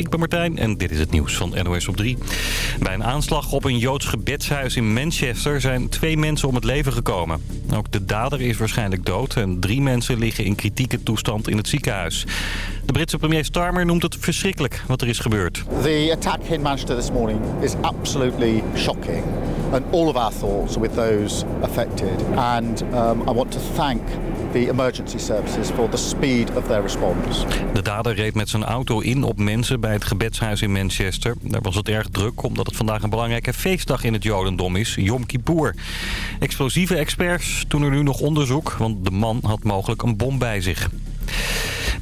ik ben Martijn en dit is het nieuws van NOS op 3. Bij een aanslag op een Joods gebedshuis in Manchester zijn twee mensen om het leven gekomen. Ook de dader is waarschijnlijk dood en drie mensen liggen in kritieke toestand in het ziekenhuis. De Britse premier Starmer noemt het verschrikkelijk wat er is gebeurd. The attack in Manchester this morning is absolutely shocking. And all of our thoughts with those affected. And um, I want to thank the emergency services for the speed of their response. De dader reed met zijn auto in op mensen bij het gebedshuis in Manchester. Daar was het erg druk omdat het vandaag een belangrijke feestdag in het Jodendom is, Yom Kippur. Explosieve experts doen er nu nog onderzoek, want de man had mogelijk een bom bij zich.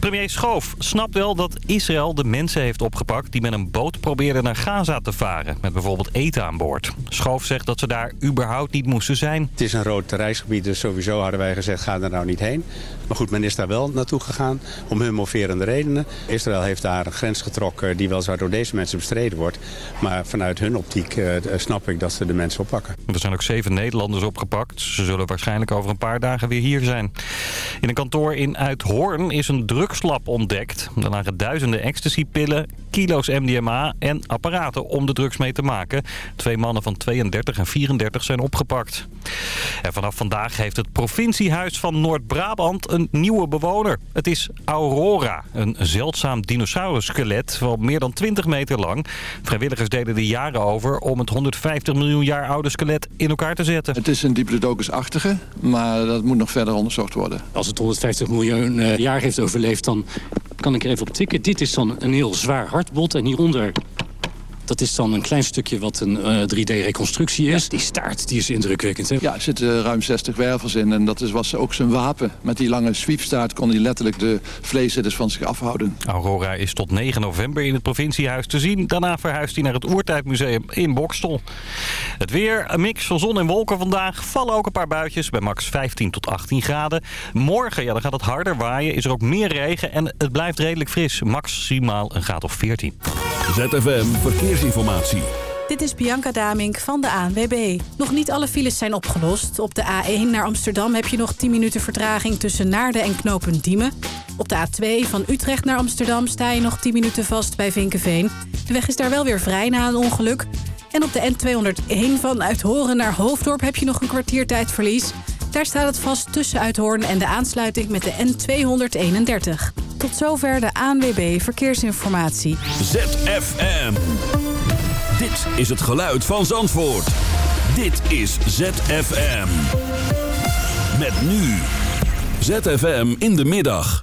Premier Schoof snapt wel dat Israël de mensen heeft opgepakt... die met een boot probeerden naar Gaza te varen. Met bijvoorbeeld eten aan boord. Schoof zegt dat ze daar überhaupt niet moesten zijn. Het is een rood reisgebied, dus sowieso hadden wij gezegd... ga er nou niet heen. Maar goed, men is daar wel naartoe gegaan om hun moverende redenen. Israël heeft daar een grens getrokken die wel zo door deze mensen bestreden wordt. Maar vanuit hun optiek uh, snap ik dat ze de mensen oppakken. Er zijn ook zeven Nederlanders opgepakt. Ze zullen waarschijnlijk over een paar dagen weer hier zijn. In een kantoor in Uithoorn is een drugslab ontdekt. Er lagen duizenden ecstasypillen, kilo's MDMA en apparaten om de drugs mee te maken. Twee mannen van 32 en 34 zijn opgepakt. En vanaf vandaag heeft het provinciehuis van Noord-Brabant een nieuwe bewoner. Het is Aurora, een zeldzaam dinosaurus-skelet van meer dan 20 meter lang. Vrijwilligers deden er jaren over om het 150 miljoen jaar oude skelet in elkaar te zetten. Het is een diplodocus-achtige, maar dat moet nog verder onderzocht worden. Als het 150 miljoen uh, jaar heeft overleefd, dan kan ik er even op tikken. Dit is dan een heel zwaar hartbot en hieronder dat is dan een klein stukje wat een uh, 3D-reconstructie is. Die staart die is indrukwekkend. Hè? Ja, er zitten ruim 60 wervels in. En dat is, was ook zijn wapen. Met die lange sweepstaart kon hij letterlijk de vleeszitters van zich afhouden. Aurora is tot 9 november in het provinciehuis te zien. Daarna verhuist hij naar het Oertijdmuseum in Bokstel. Het weer, een mix van zon en wolken vandaag. Vallen ook een paar buitjes bij max 15 tot 18 graden. Morgen, ja, dan gaat het harder waaien. Is er ook meer regen en het blijft redelijk fris. Maximaal een graad of 14. ZFM Dit is Bianca Damink van de ANWB. Nog niet alle files zijn opgelost. Op de A1 naar Amsterdam heb je nog 10 minuten vertraging tussen Naarden en Knopen Diemen. Op de A2 van Utrecht naar Amsterdam sta je nog 10 minuten vast bij Vinkenveen. De weg is daar wel weer vrij na een ongeluk. En op de N201 van Uithoren naar Hoofddorp heb je nog een kwartier tijdverlies. Daar staat het vast tussen Uithoorn en de aansluiting met de N231. Tot zover de ANWB Verkeersinformatie. ZFM. Dit is het geluid van Zandvoort. Dit is ZFM. Met nu. ZFM in de middag.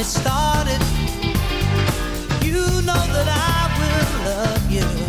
time it started. You know that I will love you.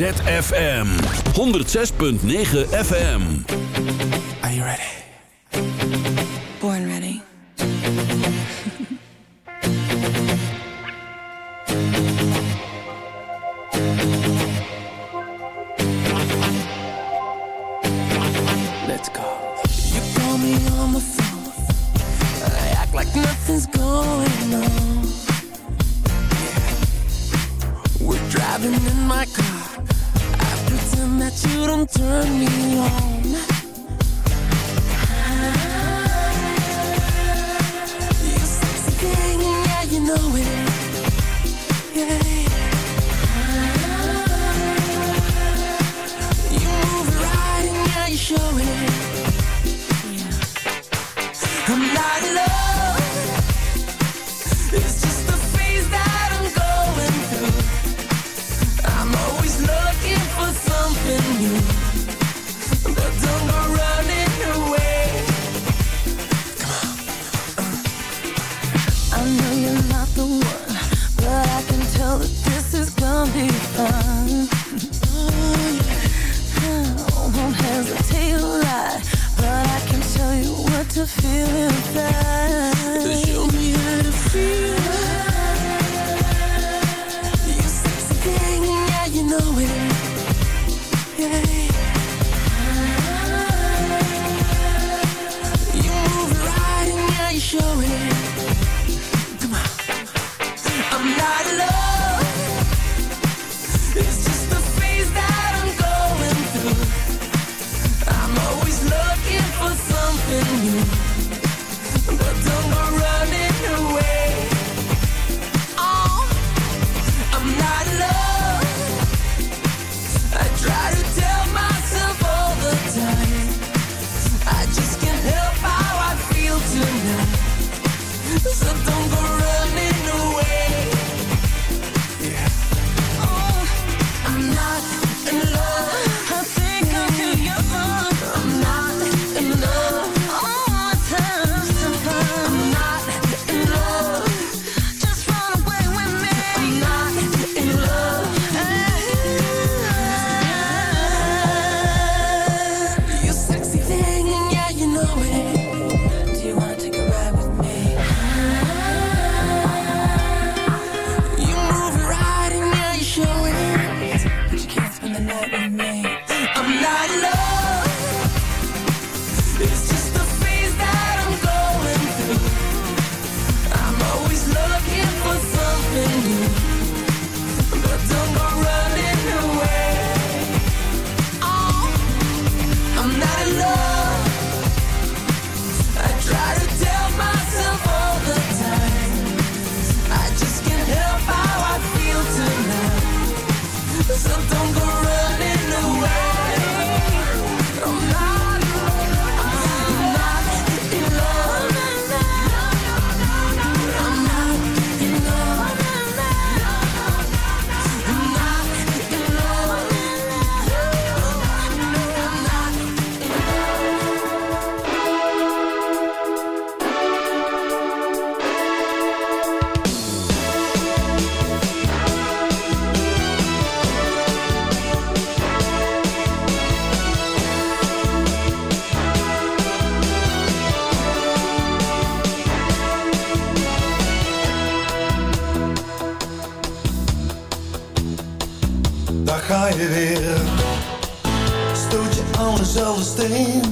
ZFM 106.9 FM. Are you ready? steen.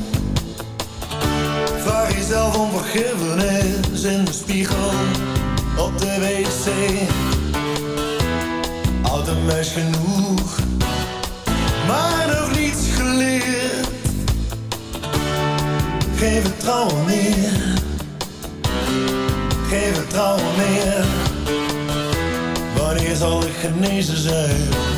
Vraag jezelf om vergiffenis in de spiegel op de wc. Oud en meis genoeg, maar nog niets geleerd. Geen vertrouwen meer, geen vertrouwen meer. Wanneer zal ik genezen zijn?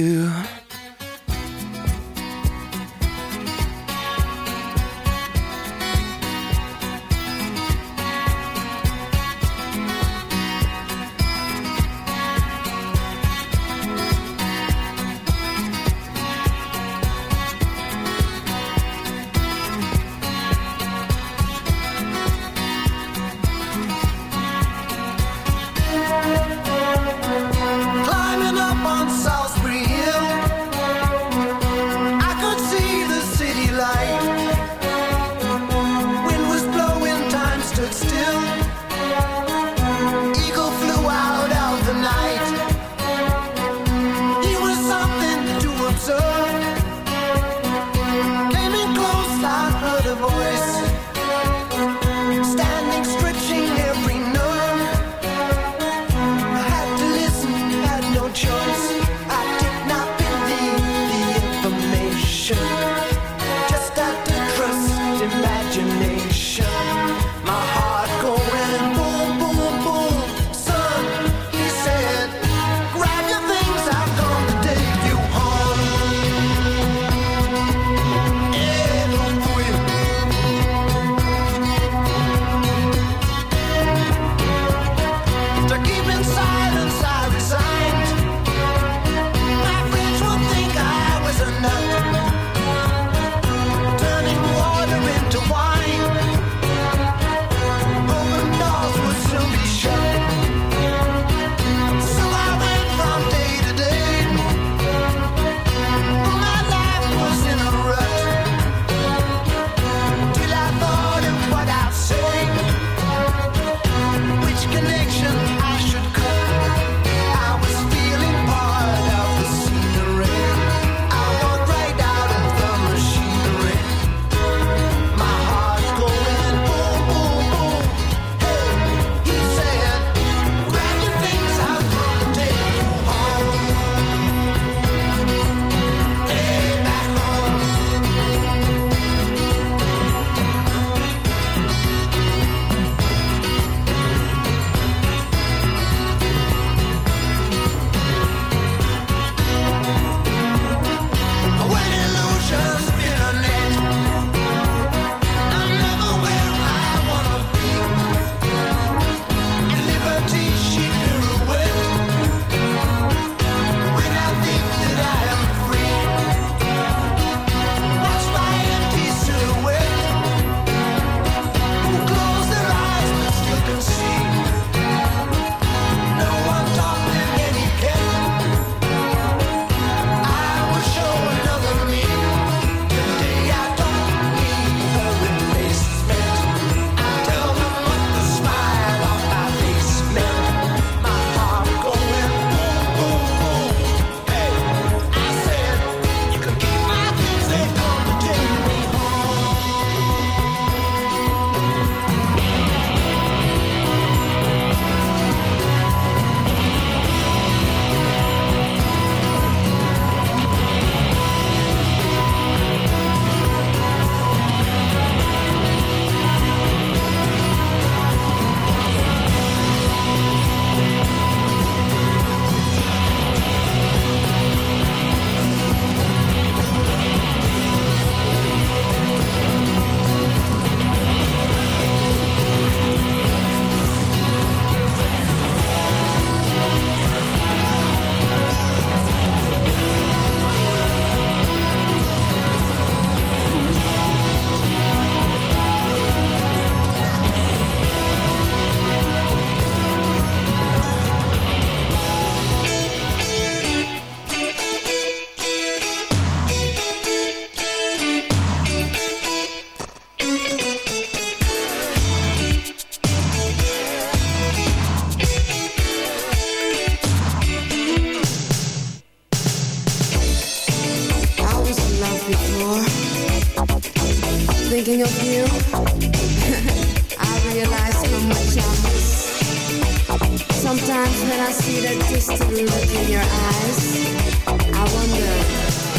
see that distant look in your eyes, I wonder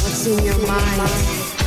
what's in your mind.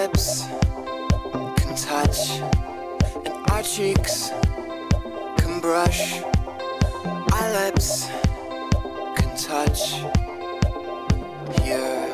lips can touch, and our cheeks can brush. Our lips can touch here.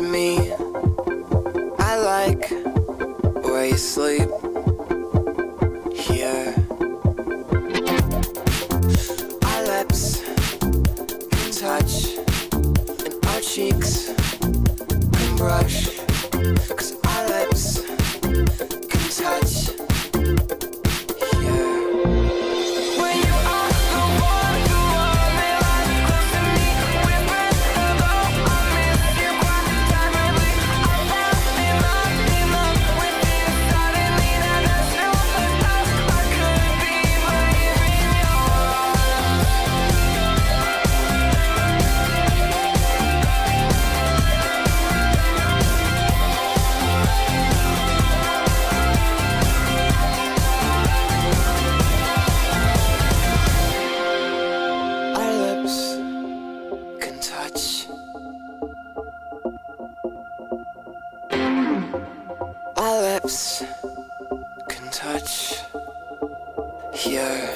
to me. touch. Our lips can touch here.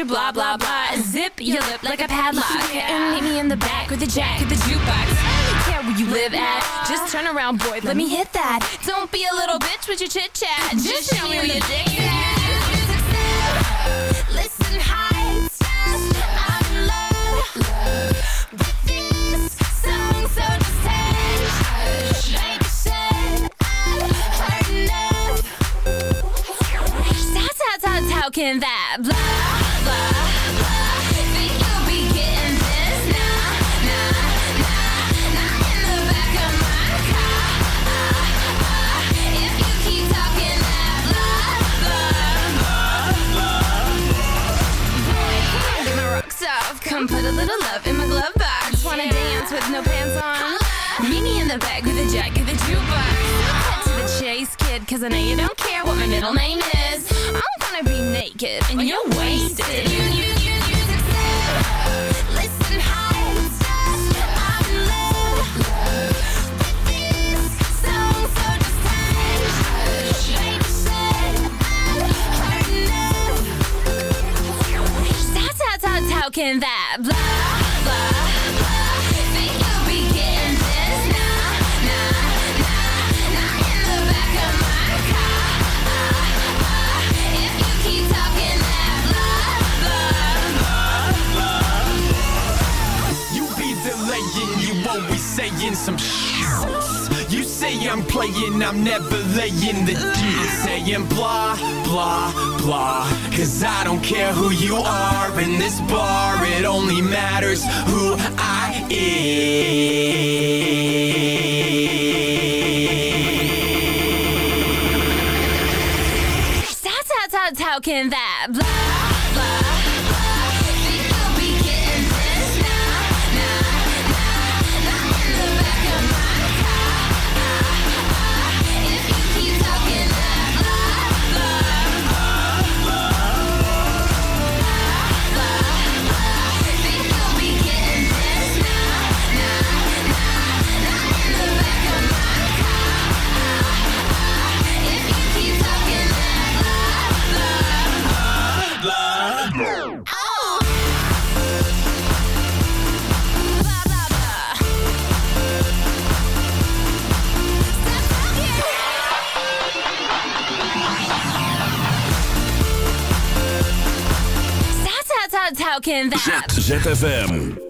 your blah blah blah. Zip your lip like a padlock. And meet me in the back with the jack of the jukebox. Don't care where you live at. Just turn around, boy. Let me hit that. Don't be a little bitch with your chit chat. Just show me where your dick at. Cause I know you don't care what my middle name is. I'm gonna be naked and you're never laying the D. I'm saying blah, blah, blah. Cause I don't care who you are in this bar, it only matters who I am. that. ZFM.